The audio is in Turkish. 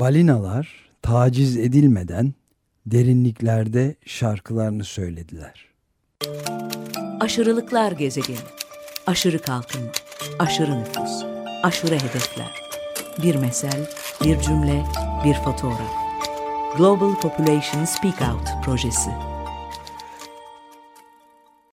Balinalar taciz edilmeden derinliklerde şarkılarını söylediler. Aşırılıklar gezegeni. Aşırı kalkınma, aşırı nüfus, aşırı hedefler. Bir mesel, bir cümle, bir fotoğraf. Global Population Speak Out projesi.